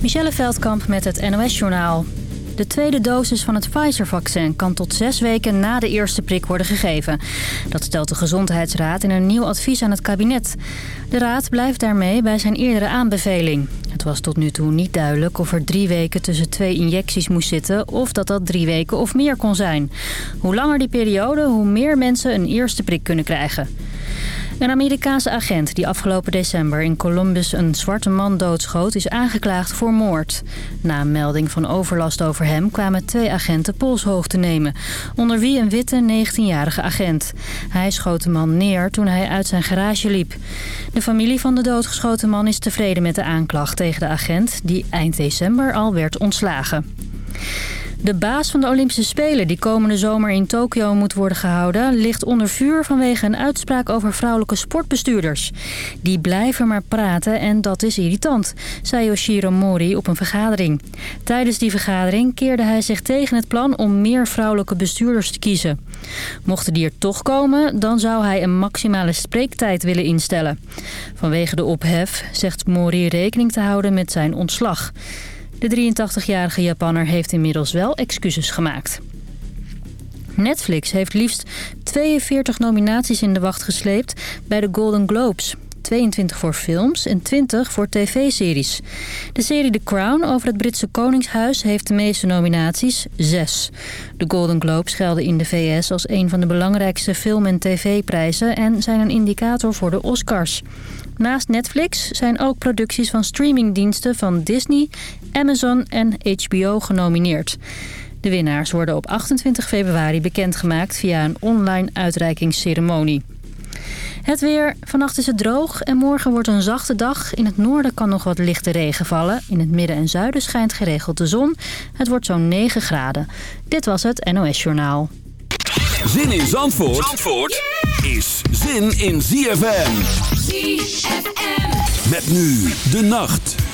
Michelle Veldkamp met het NOS-journaal. De tweede dosis van het Pfizer-vaccin kan tot zes weken na de eerste prik worden gegeven. Dat stelt de Gezondheidsraad in een nieuw advies aan het kabinet. De raad blijft daarmee bij zijn eerdere aanbeveling. Het was tot nu toe niet duidelijk of er drie weken tussen twee injecties moest zitten... of dat dat drie weken of meer kon zijn. Hoe langer die periode, hoe meer mensen een eerste prik kunnen krijgen. Een Amerikaanse agent die afgelopen december in Columbus een zwarte man doodschoot... is aangeklaagd voor moord. Na een melding van overlast over hem kwamen twee agenten polshoog te nemen. Onder wie een witte 19-jarige agent. Hij schoot de man neer toen hij uit zijn garage liep. De familie van de doodgeschoten man is tevreden met de aanklacht tegen de agent... die eind december al werd ontslagen. De baas van de Olympische Spelen die komende zomer in Tokio moet worden gehouden... ligt onder vuur vanwege een uitspraak over vrouwelijke sportbestuurders. Die blijven maar praten en dat is irritant, zei Yoshiro Mori op een vergadering. Tijdens die vergadering keerde hij zich tegen het plan om meer vrouwelijke bestuurders te kiezen. Mochten die er toch komen, dan zou hij een maximale spreektijd willen instellen. Vanwege de ophef zegt Mori rekening te houden met zijn ontslag. De 83-jarige Japanner heeft inmiddels wel excuses gemaakt. Netflix heeft liefst 42 nominaties in de wacht gesleept bij de Golden Globes. 22 voor films en 20 voor tv-series. De serie The Crown over het Britse Koningshuis heeft de meeste nominaties, 6. De Golden Globes gelden in de VS als een van de belangrijkste film- en tv-prijzen... en zijn een indicator voor de Oscars. Naast Netflix zijn ook producties van streamingdiensten van Disney, Amazon en HBO genomineerd. De winnaars worden op 28 februari bekendgemaakt via een online uitreikingsceremonie. Het weer. Vannacht is het droog en morgen wordt een zachte dag. In het noorden kan nog wat lichte regen vallen. In het midden en zuiden schijnt geregeld de zon. Het wordt zo'n 9 graden. Dit was het NOS Journaal. Zin in Zandvoort, Zandvoort is zin in ZFM. Met nu de nacht.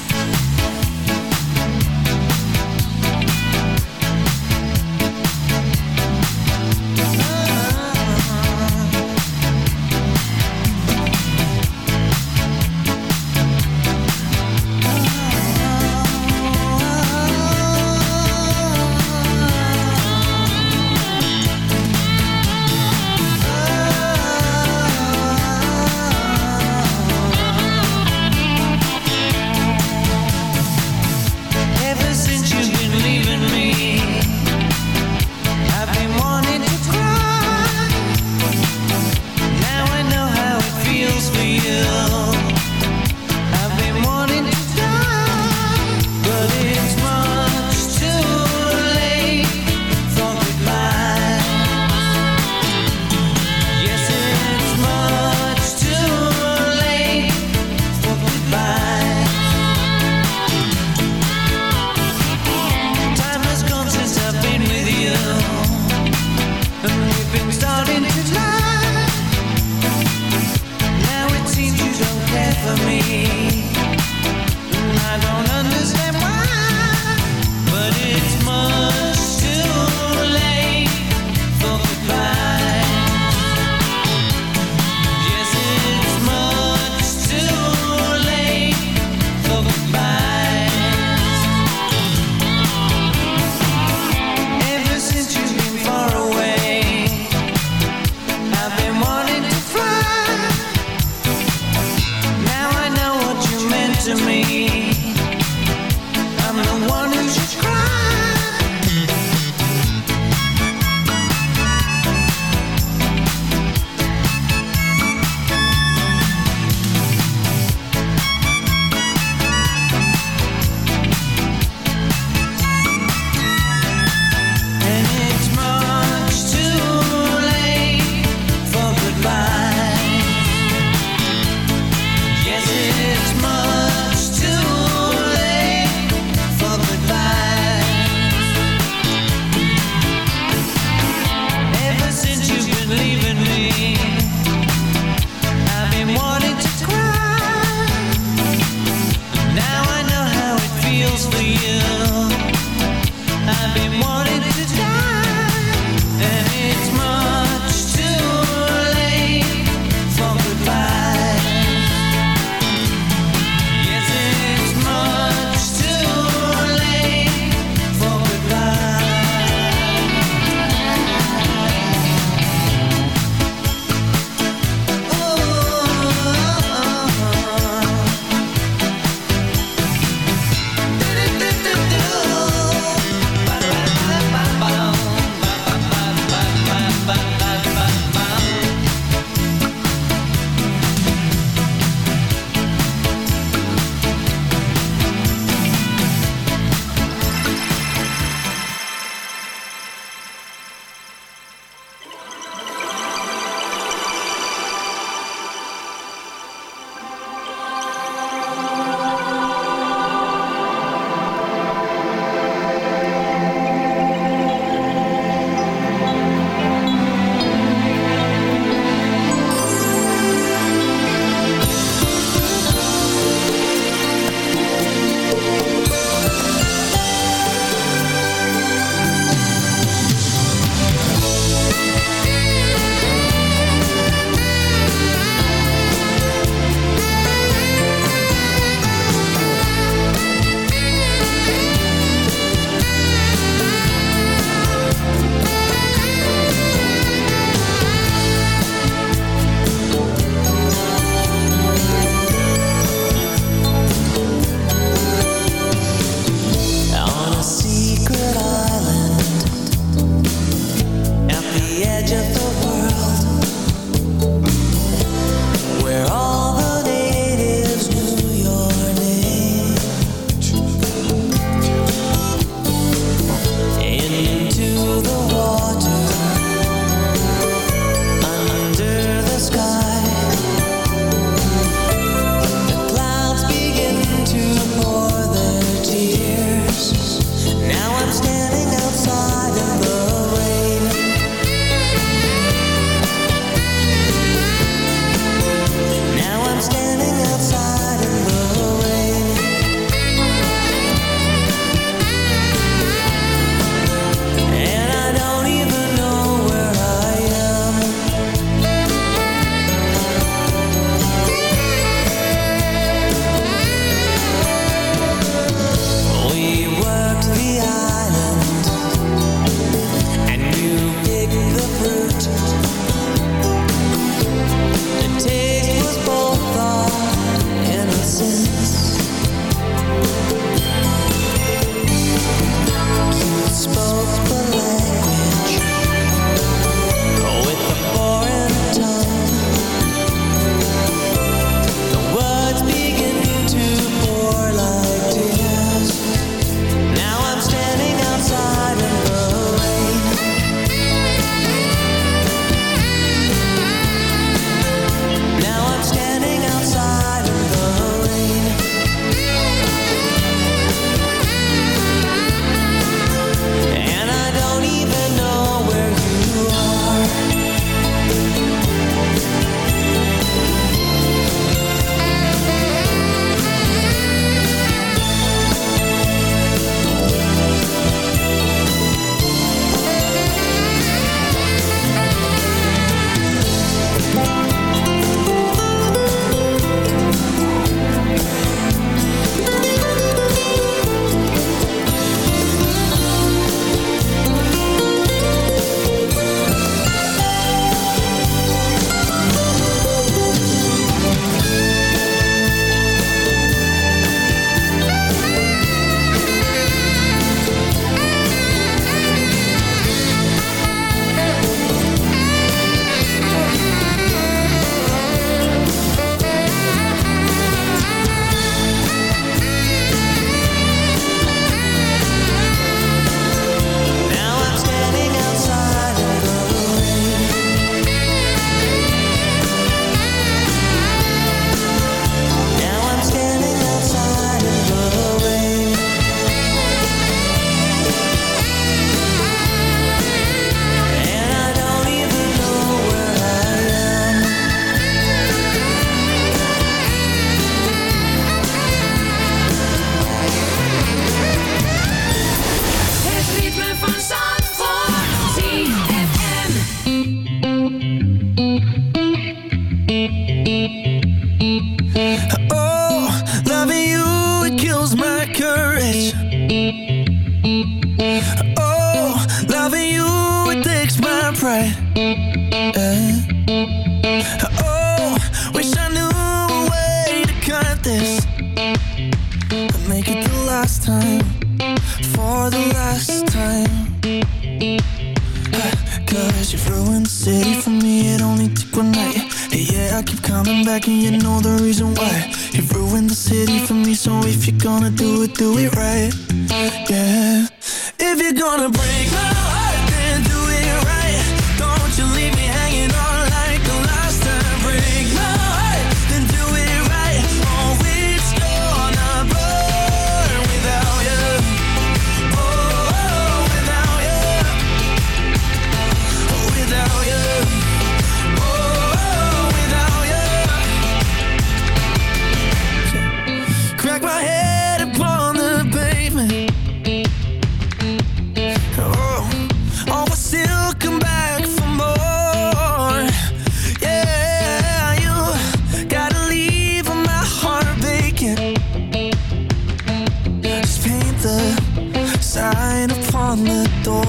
door.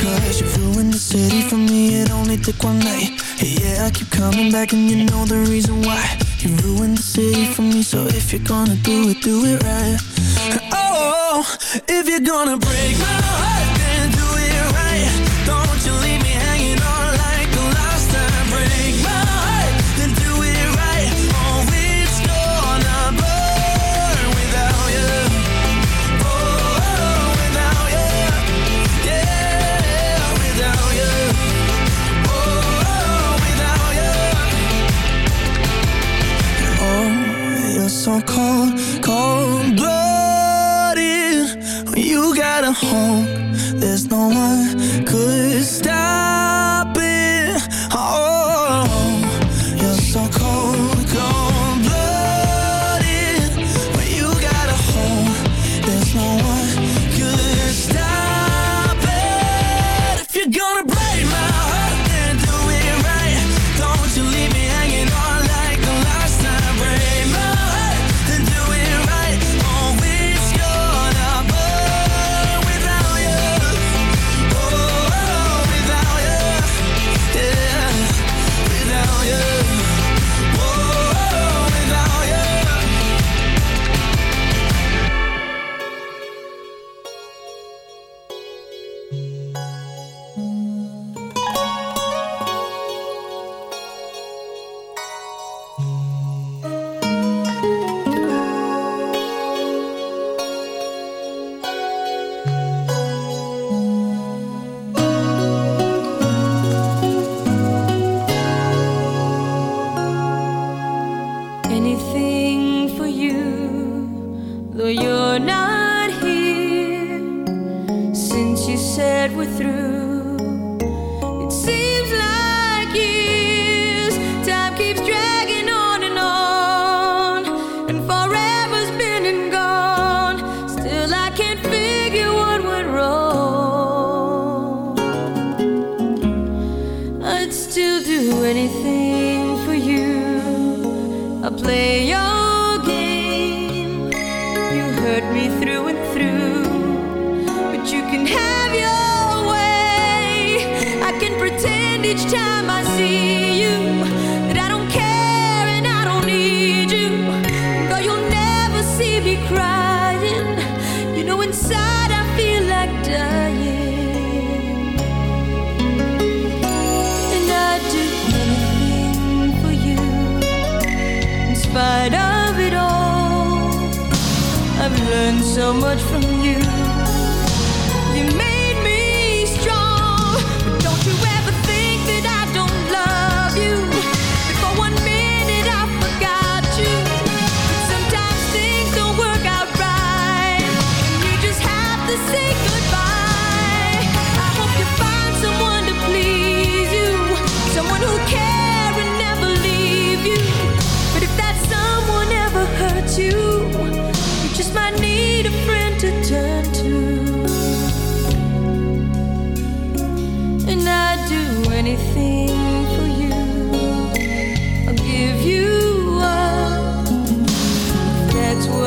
Cause you ruined the city for me It only took one night. Yeah, I keep coming back and you know the reason why. You ruined the city for me So if you're gonna do it, do it right. Oh, if you're gonna break my heart. so cold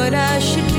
what I should do.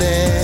there.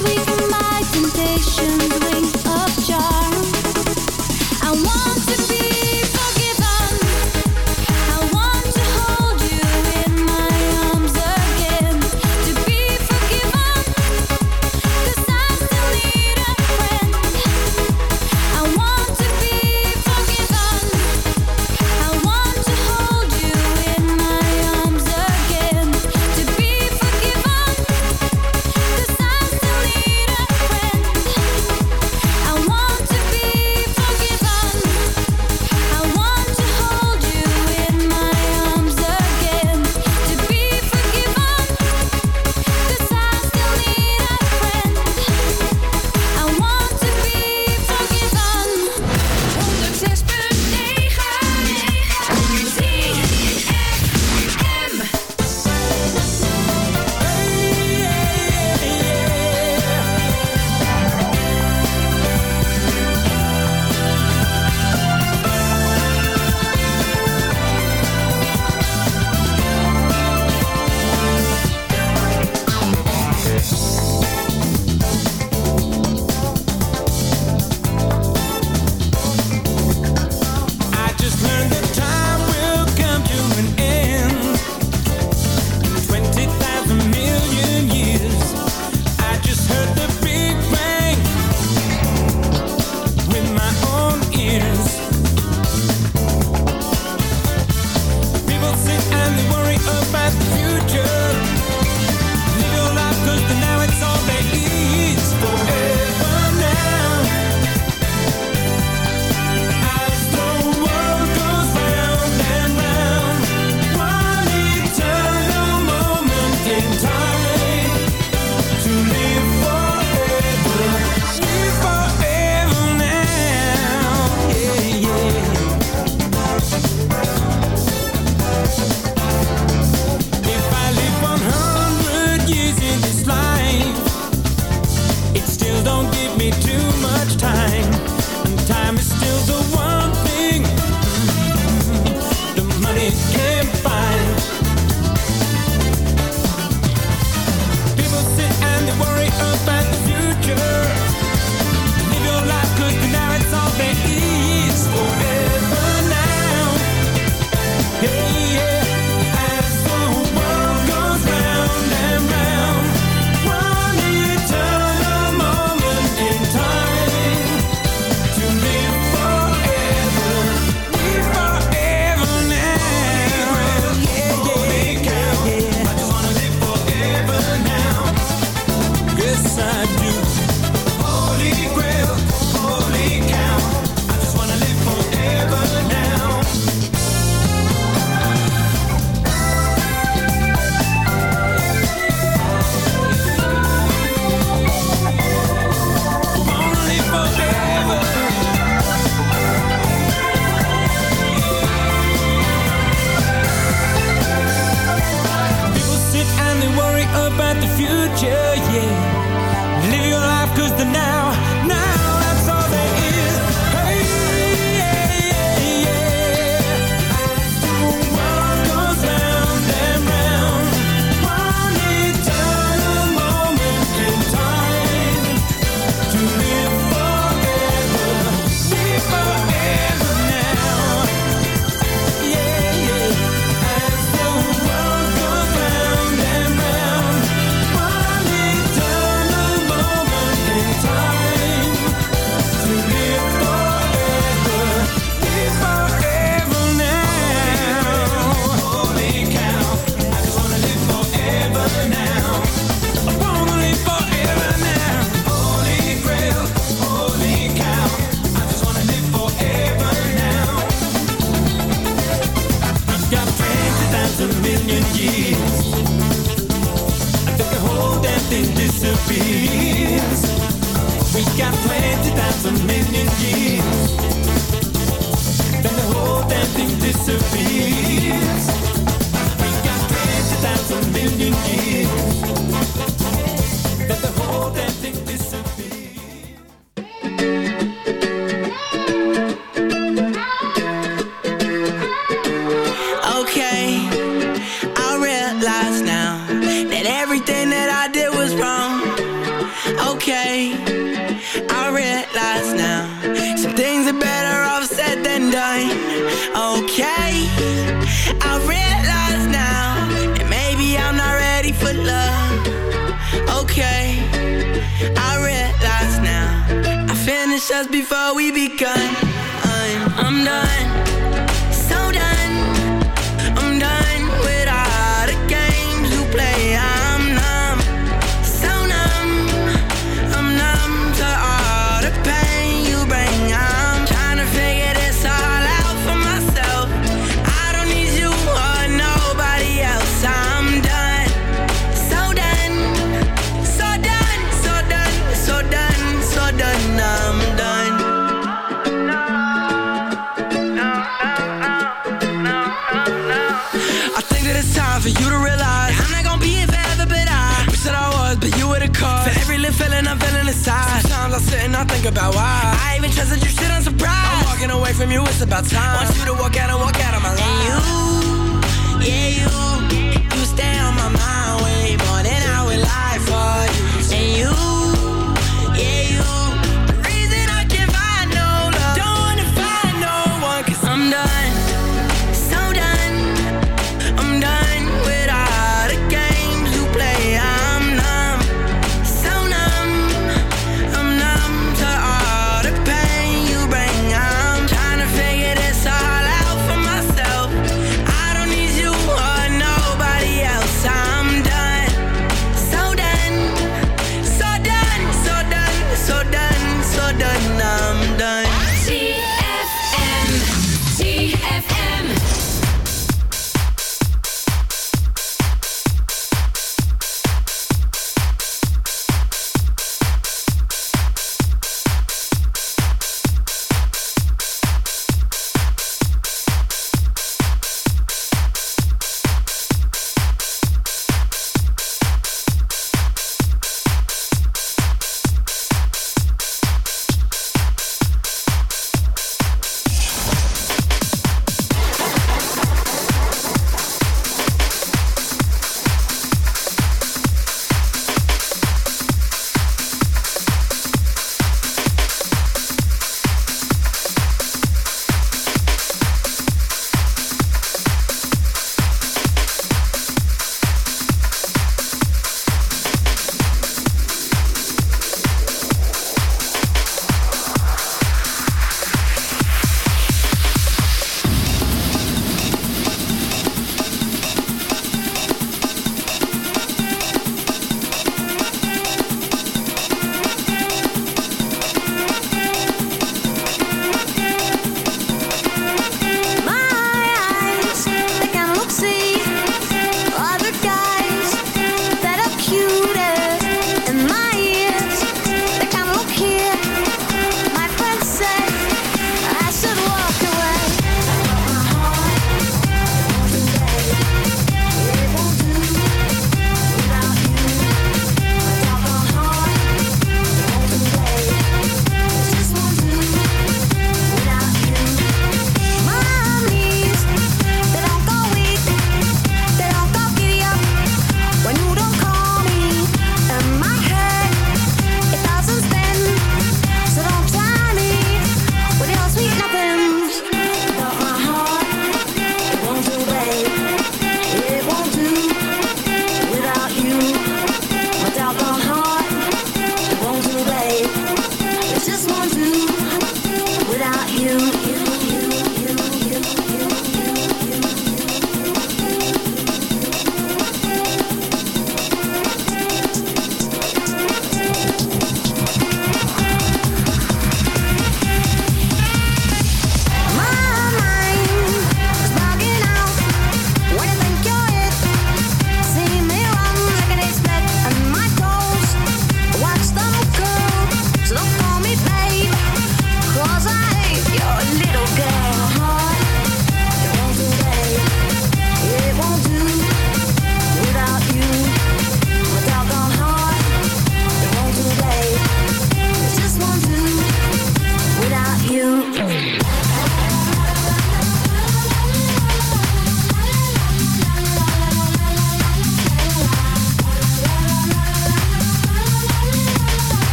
sweet my temptation, ring of charm. I want. about why. I even trusted your shit, on surprise. I'm walking away from you, it's about time. Want you to walk out and walk out of my life. And you, yeah you You stay on my mind way more than I would lie for you. And you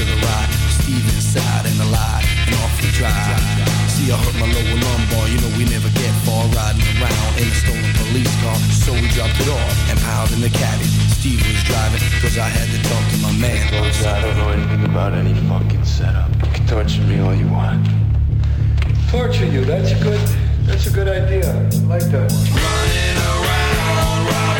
to the right. Steve inside and alive and off we drive. See, I hurt my lower lumbar. You know we never get far riding around in a stolen police car. So we dropped it off and piled in the caddy. Steve was driving because I had to talk to my man. I don't know anything about any fucking setup. You can torture me all you want. Torture you? That's a good. That's a good idea. I like that. Running around.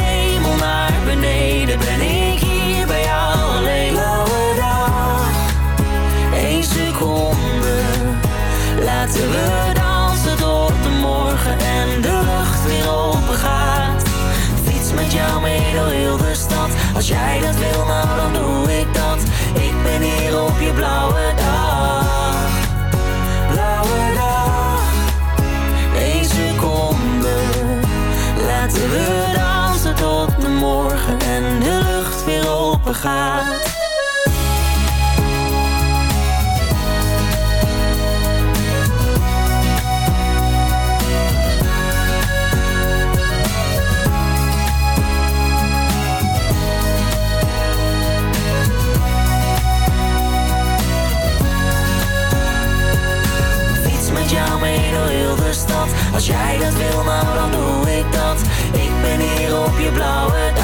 stad. Als jij dat wil, nou dan doe ik dat. Ik ben hier op je blauwe.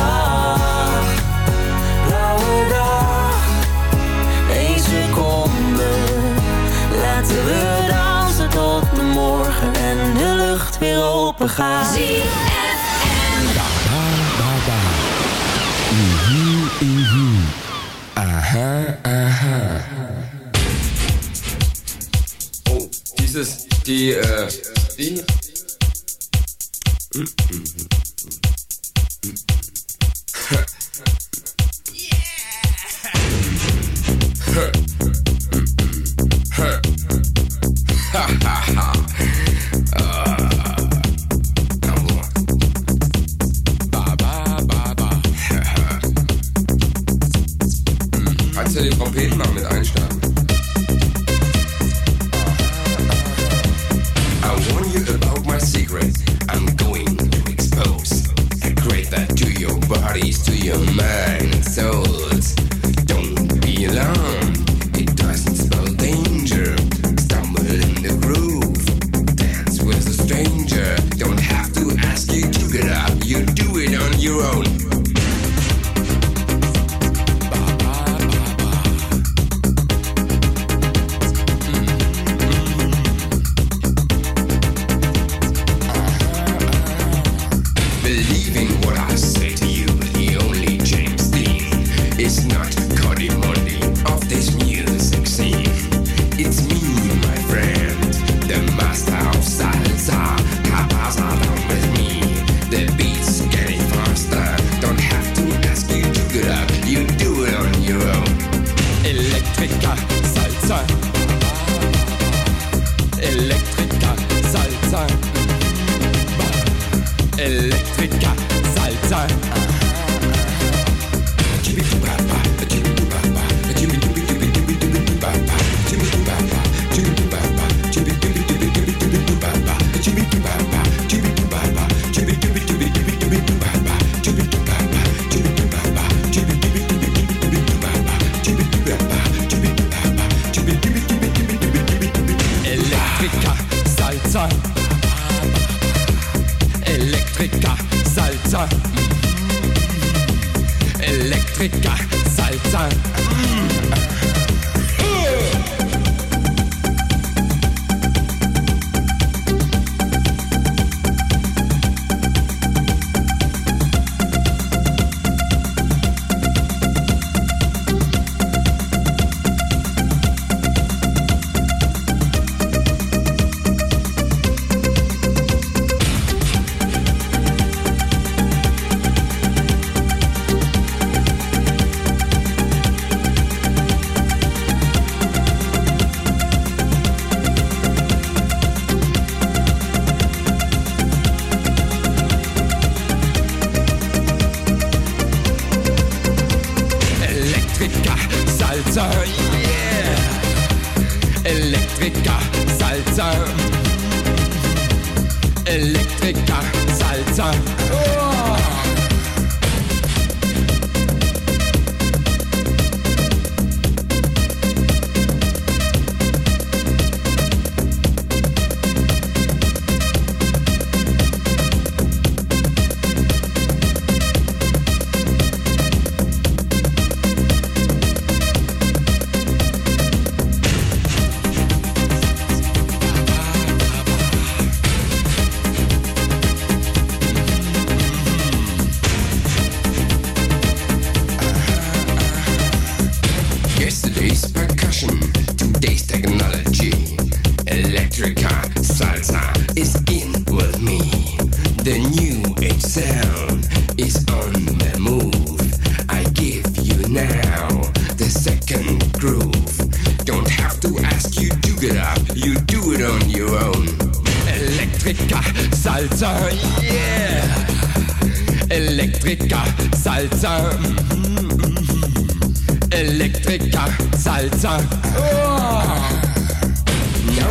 Weer open gaat. Aha, aha. Oh, dieses, die, äh, die. Kannst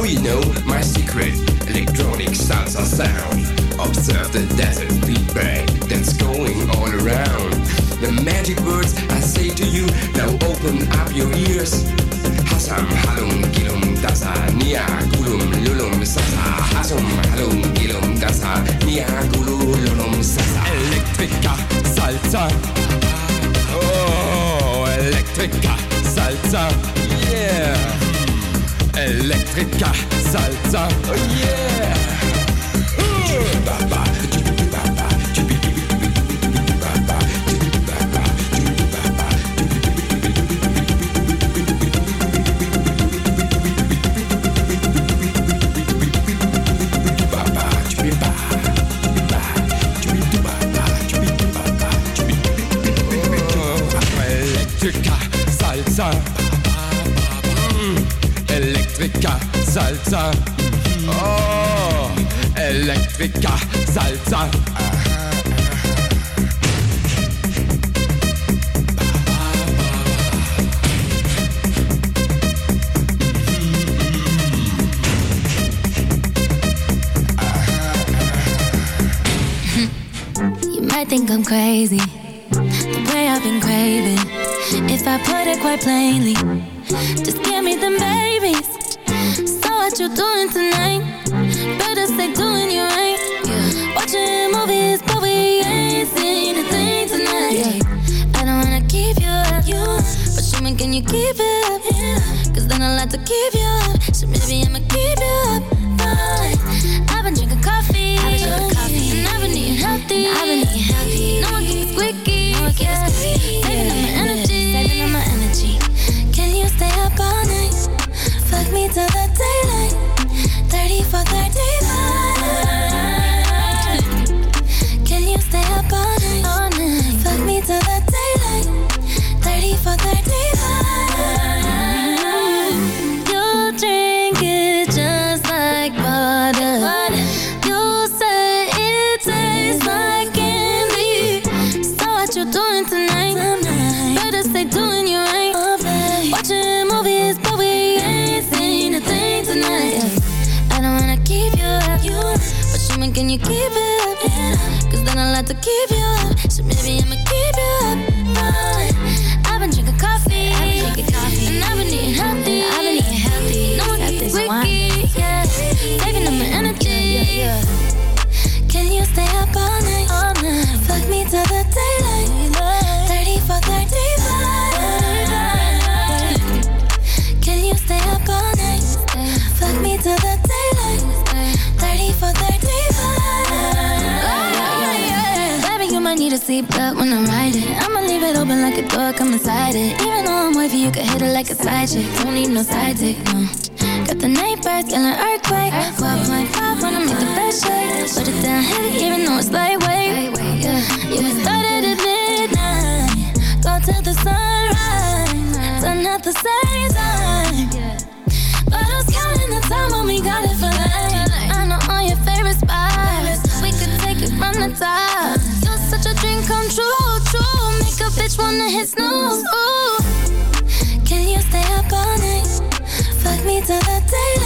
you know my secret electronic salsa sound. Observe the desert feedback that's going all around. The magic words I say to you, now open up your ears. Hasam halum gilum dasa nia gulum lulum sasa. Hasum halum gilum dasa nia gulum lulum sasa. Salsa. Oh, Electrica salsa, yeah. Electrica salsa, oh yeah. Electrica Electrica salsa. Oh, Electrica salsa. You might think I'm crazy, the way I've been craving. If I put it quite plainly, just give me them babies. You doing tonight? Better stay doing you right. Watching movies, but we ain't seen a thing tonight. I don't wanna keep you up, but show me can you keep it up? Cause then I'll have to keep you up. door, come inside it. Even though I'm with you, you can hit it like a side chick. Don't need no side dick, no. Got the night birds, an earthquake. 12.5 when I make the best shake. Put it down heavy, even though it's lightweight. on the hits, no Ooh. Can you stay up all night? Fuck me till the daylight